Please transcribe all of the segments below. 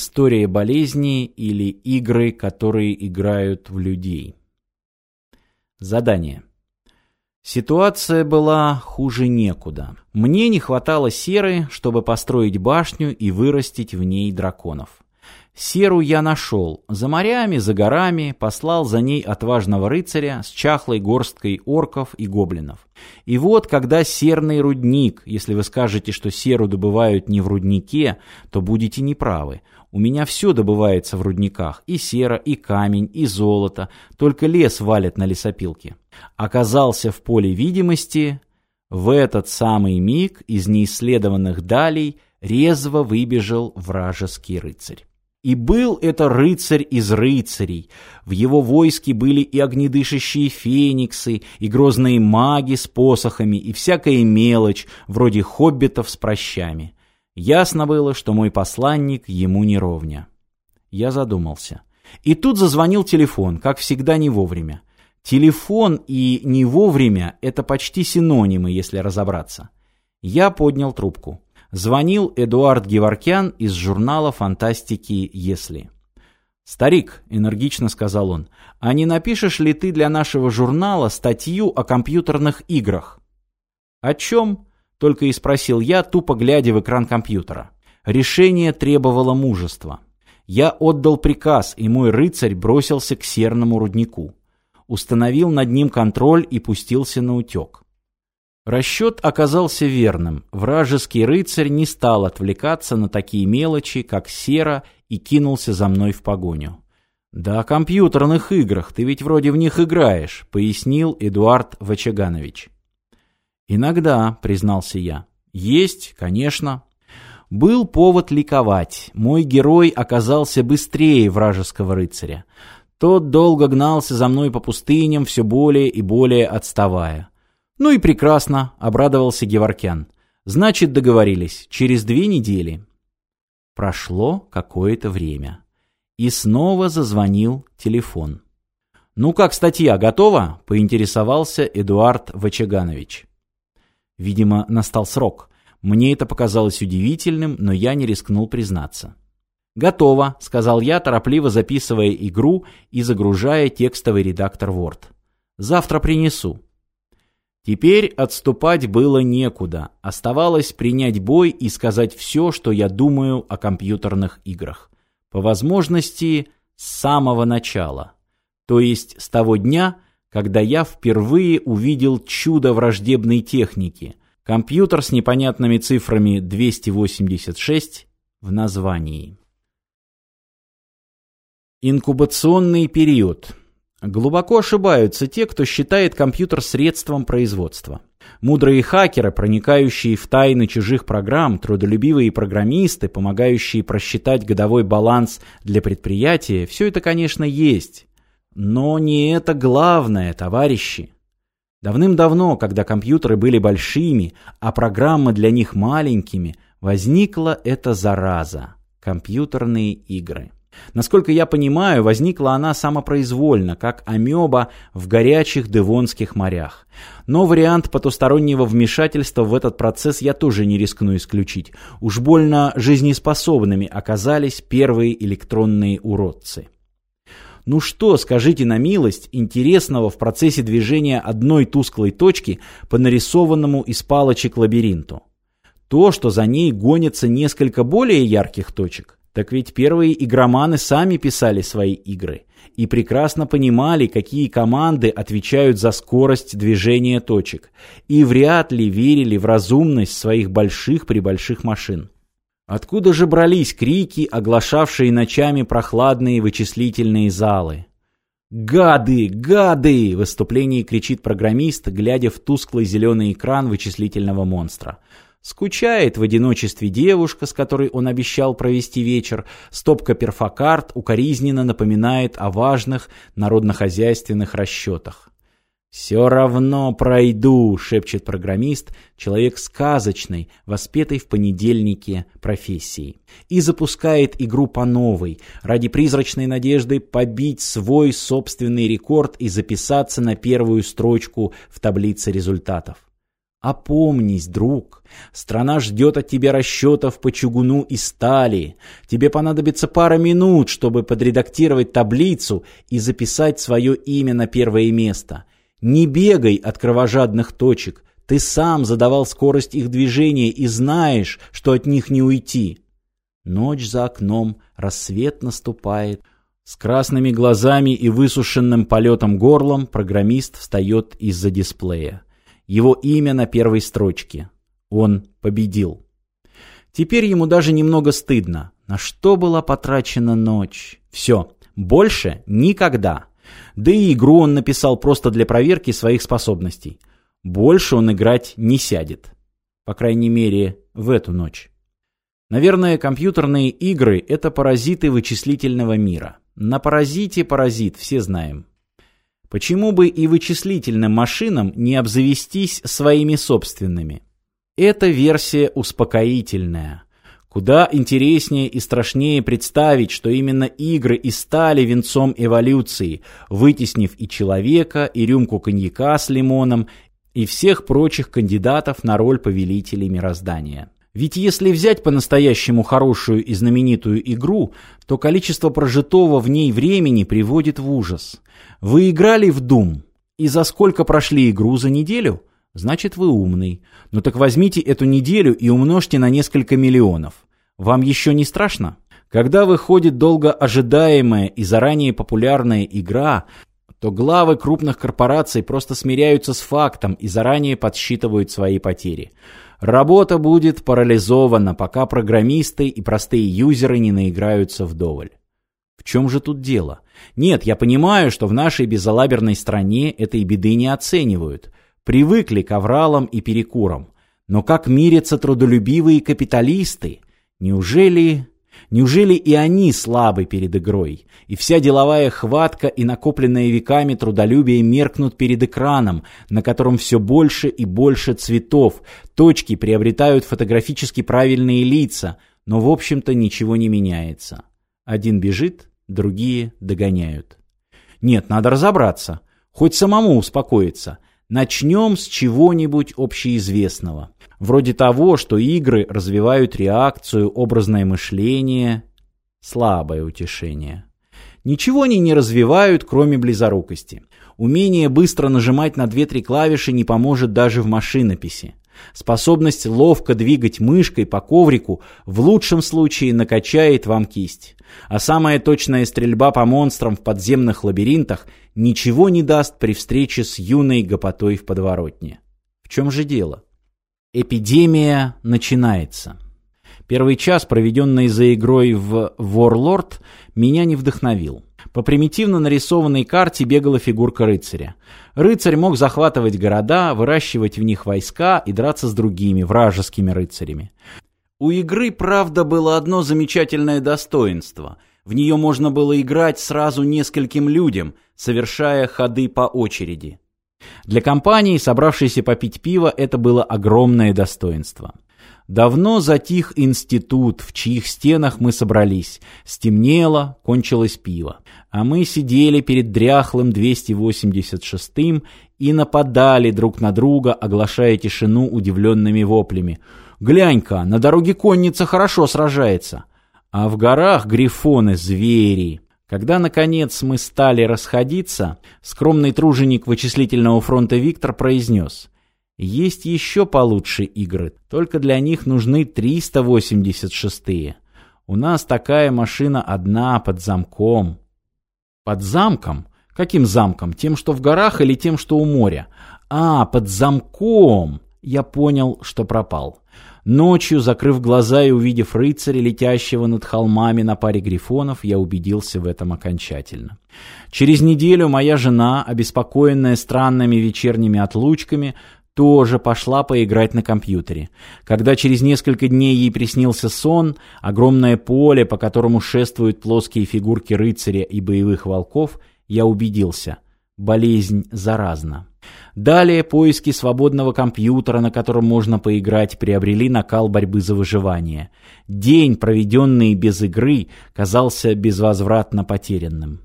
История болезни или игры, которые играют в людей. Задание. Ситуация была хуже некуда. Мне не хватало серы, чтобы построить башню и вырастить в ней драконов. Серу я нашел. За морями, за горами послал за ней отважного рыцаря с чахлой горсткой орков и гоблинов. И вот, когда серный рудник, если вы скажете, что серу добывают не в руднике, то будете неправы. У меня все добывается в рудниках, и сера, и камень, и золото, только лес валят на лесопилке. Оказался в поле видимости, в этот самый миг из неисследованных далей резво выбежал вражеский рыцарь. И был это рыцарь из рыцарей. В его войске были и огнедышащие фениксы, и грозные маги с посохами, и всякая мелочь, вроде хоббитов с прощами. Ясно было, что мой посланник ему не ровня. Я задумался. И тут зазвонил телефон, как всегда не вовремя. Телефон и не вовремя – это почти синонимы, если разобраться. Я поднял трубку. Звонил Эдуард Геворкян из журнала «Фантастики Если». «Старик», — энергично сказал он, — «а не напишешь ли ты для нашего журнала статью о компьютерных играх?» «О чем?» — только и спросил я, тупо глядя в экран компьютера. Решение требовало мужества. Я отдал приказ, и мой рыцарь бросился к серному руднику. Установил над ним контроль и пустился на утек. Расчет оказался верным. Вражеский рыцарь не стал отвлекаться на такие мелочи, как сера, и кинулся за мной в погоню. «Да о компьютерных играх, ты ведь вроде в них играешь», — пояснил Эдуард Вачаганович. «Иногда», — признался я. «Есть, конечно». Был повод ликовать. Мой герой оказался быстрее вражеского рыцаря. Тот долго гнался за мной по пустыням, все более и более отставая. «Ну и прекрасно», — обрадовался Геворкян. «Значит, договорились. Через две недели». Прошло какое-то время. И снова зазвонил телефон. «Ну как статья, готова?» — поинтересовался Эдуард Вачаганович. Видимо, настал срок. Мне это показалось удивительным, но я не рискнул признаться. «Готово», — сказал я, торопливо записывая игру и загружая текстовый редактор Word. «Завтра принесу». Теперь отступать было некуда. Оставалось принять бой и сказать все, что я думаю о компьютерных играх. По возможности, с самого начала. То есть с того дня, когда я впервые увидел чудо враждебной техники. Компьютер с непонятными цифрами 286 в названии. Инкубационный период. Глубоко ошибаются те, кто считает компьютер средством производства. Мудрые хакеры, проникающие в тайны чужих программ, трудолюбивые программисты, помогающие просчитать годовой баланс для предприятия, все это, конечно, есть. Но не это главное, товарищи. Давным-давно, когда компьютеры были большими, а программы для них маленькими, возникла эта зараза – компьютерные игры. Насколько я понимаю, возникла она самопроизвольно, как амеба в горячих девонских морях. Но вариант потустороннего вмешательства в этот процесс я тоже не рискну исключить. Уж больно жизнеспособными оказались первые электронные уродцы. Ну что, скажите на милость, интересного в процессе движения одной тусклой точки по нарисованному из палочек лабиринту? То, что за ней гонятся несколько более ярких точек? Так ведь первые игроманы сами писали свои игры и прекрасно понимали, какие команды отвечают за скорость движения точек, и вряд ли верили в разумность своих больших-пребольших машин. Откуда же брались крики, оглашавшие ночами прохладные вычислительные залы? «Гады! Гады!» — в выступлении кричит программист, глядя в тусклый зеленый экран вычислительного монстра. Скучает в одиночестве девушка, с которой он обещал провести вечер. Стопка перфокарт укоризненно напоминает о важных народнохозяйственных расчетах. «Все равно пройду», — шепчет программист, человек сказочный, воспетый в понедельнике профессии. И запускает игру по новой, ради призрачной надежды побить свой собственный рекорд и записаться на первую строчку в таблице результатов. Опомнись, друг. Страна ждет от тебя расчетов по чугуну и стали. Тебе понадобится пара минут, чтобы подредактировать таблицу и записать свое имя на первое место. Не бегай от кровожадных точек. Ты сам задавал скорость их движения и знаешь, что от них не уйти. Ночь за окном, рассвет наступает. С красными глазами и высушенным полетом горлом программист встает из-за дисплея. Его имя на первой строчке. Он победил. Теперь ему даже немного стыдно. На что была потрачена ночь? Все, больше никогда. Да и игру он написал просто для проверки своих способностей. Больше он играть не сядет. По крайней мере, в эту ночь. Наверное, компьютерные игры – это паразиты вычислительного мира. На паразите паразит, все знаем. Почему бы и вычислительным машинам не обзавестись своими собственными? Эта версия успокоительная. Куда интереснее и страшнее представить, что именно игры и стали венцом эволюции, вытеснив и человека, и рюмку коньяка с лимоном, и всех прочих кандидатов на роль повелителей мироздания. Ведь если взять по-настоящему хорошую и знаменитую игру, то количество прожитого в ней времени приводит в ужас. Вы играли в Doom, и за сколько прошли игру за неделю? Значит, вы умный. Ну так возьмите эту неделю и умножьте на несколько миллионов. Вам еще не страшно? Когда выходит долго ожидаемая и заранее популярная игра, то главы крупных корпораций просто смиряются с фактом и заранее подсчитывают свои потери. Работа будет парализована, пока программисты и простые юзеры не наиграются вдоволь. В чем же тут дело? Нет, я понимаю, что в нашей безалаберной стране этой беды не оценивают. Привыкли к авралам и перекурам. Но как мирятся трудолюбивые капиталисты? Неужели... Неужели и они слабы перед игрой? И вся деловая хватка и накопленное веками трудолюбие меркнут перед экраном, на котором все больше и больше цветов, точки приобретают фотографически правильные лица, но в общем-то ничего не меняется. Один бежит, другие догоняют. Нет, надо разобраться, хоть самому успокоиться. Начнем с чего-нибудь общеизвестного. Вроде того, что игры развивают реакцию, образное мышление. Слабое утешение. Ничего они не развивают, кроме близорукости. Умение быстро нажимать на две-три клавиши не поможет даже в машинописи. Способность ловко двигать мышкой по коврику в лучшем случае накачает вам кисть. А самая точная стрельба по монстрам в подземных лабиринтах ничего не даст при встрече с юной гопотой в подворотне. В чем же дело? Эпидемия начинается. Первый час, проведенный за игрой в Warlord, меня не вдохновил. По примитивно нарисованной карте бегала фигурка рыцаря. Рыцарь мог захватывать города, выращивать в них войска и драться с другими, вражескими рыцарями. У игры, правда, было одно замечательное достоинство. В нее можно было играть сразу нескольким людям, совершая ходы по очереди. Для компании, собравшейся попить пиво, это было огромное достоинство. Давно затих институт, в чьих стенах мы собрались. Стемнело, кончилось пиво. А мы сидели перед дряхлым 286-м и нападали друг на друга, оглашая тишину удивленными воплями. «Глянь-ка, на дороге конница хорошо сражается!» А в горах грифоны-звери. Когда, наконец, мы стали расходиться, скромный труженик вычислительного фронта Виктор произнес «Есть еще получше игры, только для них нужны 386-е. У нас такая машина одна под замком». «Под замком? Каким замком? Тем, что в горах или тем, что у моря?» «А, под замком!» Я понял, что пропал. Ночью, закрыв глаза и увидев рыцаря, летящего над холмами на паре грифонов, я убедился в этом окончательно. Через неделю моя жена, обеспокоенная странными вечерними отлучками, тоже пошла поиграть на компьютере. Когда через несколько дней ей приснился сон, огромное поле, по которому шествуют плоские фигурки рыцаря и боевых волков, я убедился – болезнь заразна. Далее поиски свободного компьютера, на котором можно поиграть, приобрели накал борьбы за выживание. День, проведенный без игры, казался безвозвратно потерянным.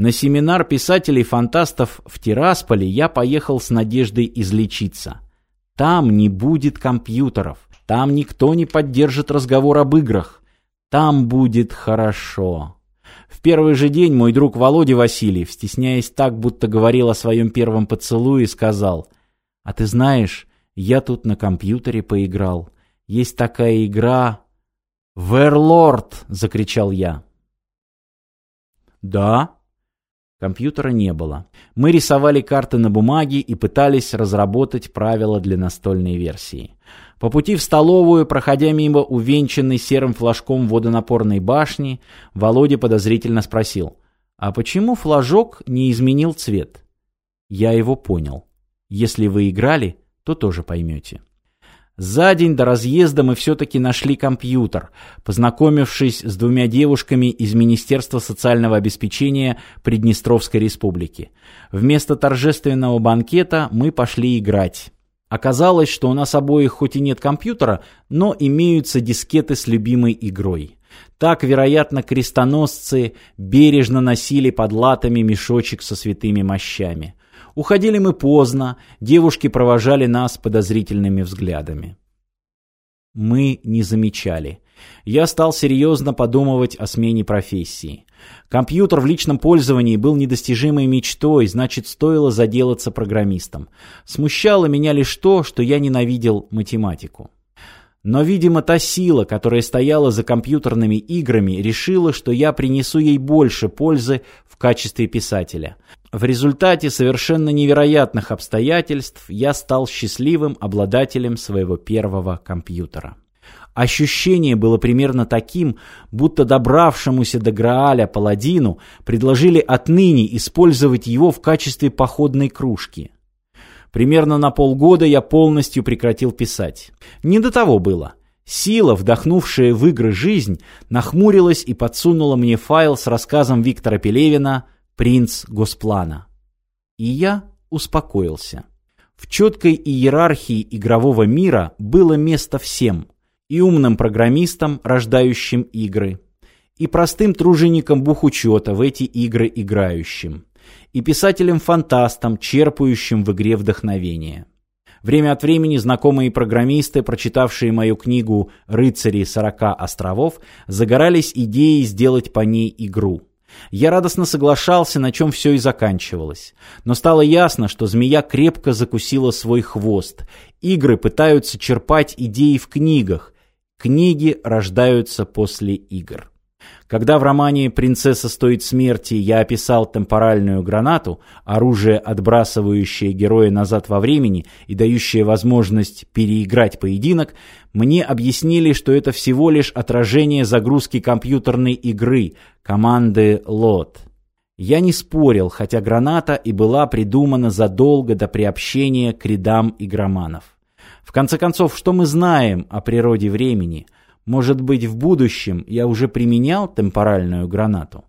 На семинар писателей-фантастов в Тирасполе я поехал с надеждой излечиться. Там не будет компьютеров. Там никто не поддержит разговор об играх. Там будет хорошо. В первый же день мой друг Володя Васильев, стесняясь так, будто говорил о своем первом поцелуе, сказал, «А ты знаешь, я тут на компьютере поиграл. Есть такая игра...» «Верлорд!» — закричал я. «Да?» Компьютера не было. Мы рисовали карты на бумаге и пытались разработать правила для настольной версии. По пути в столовую, проходя мимо увенчанной серым флажком водонапорной башни, Володя подозрительно спросил, «А почему флажок не изменил цвет?» Я его понял. Если вы играли, то тоже поймете. За день до разъезда мы все-таки нашли компьютер, познакомившись с двумя девушками из Министерства социального обеспечения Приднестровской республики. Вместо торжественного банкета мы пошли играть. Оказалось, что у нас обоих хоть и нет компьютера, но имеются дискеты с любимой игрой. Так, вероятно, крестоносцы бережно носили под латами мешочек со святыми мощами. Уходили мы поздно, девушки провожали нас подозрительными взглядами. Мы не замечали. Я стал серьезно подумывать о смене профессии. Компьютер в личном пользовании был недостижимой мечтой, значит, стоило заделаться программистом. Смущало меня лишь то, что я ненавидел математику. Но, видимо, та сила, которая стояла за компьютерными играми, решила, что я принесу ей больше пользы в качестве писателя. В результате совершенно невероятных обстоятельств я стал счастливым обладателем своего первого компьютера. Ощущение было примерно таким, будто добравшемуся до Грааля паладину предложили отныне использовать его в качестве походной кружки. Примерно на полгода я полностью прекратил писать. Не до того было. Сила, вдохнувшая в игры жизнь, нахмурилась и подсунула мне файл с рассказом Виктора Пелевина «Принц Госплана». И я успокоился. В четкой иерархии игрового мира было место всем. И умным программистам, рождающим игры, и простым труженикам бухучета в эти игры играющим и писателем-фантастом, черпающим в игре вдохновение. Время от времени знакомые программисты, прочитавшие мою книгу «Рыцари 40 островов», загорались идеей сделать по ней игру. Я радостно соглашался, на чем все и заканчивалось. Но стало ясно, что змея крепко закусила свой хвост. Игры пытаются черпать идеи в книгах. Книги рождаются после игр. Когда в романе «Принцесса стоит смерти» я описал темпоральную гранату, оружие, отбрасывающее героя назад во времени и дающее возможность переиграть поединок, мне объяснили, что это всего лишь отражение загрузки компьютерной игры, команды «Лот». Я не спорил, хотя граната и была придумана задолго до приобщения к рядам игроманов. В конце концов, что мы знаем о природе времени – может быть, в будущем я уже применял темпоральную гранату?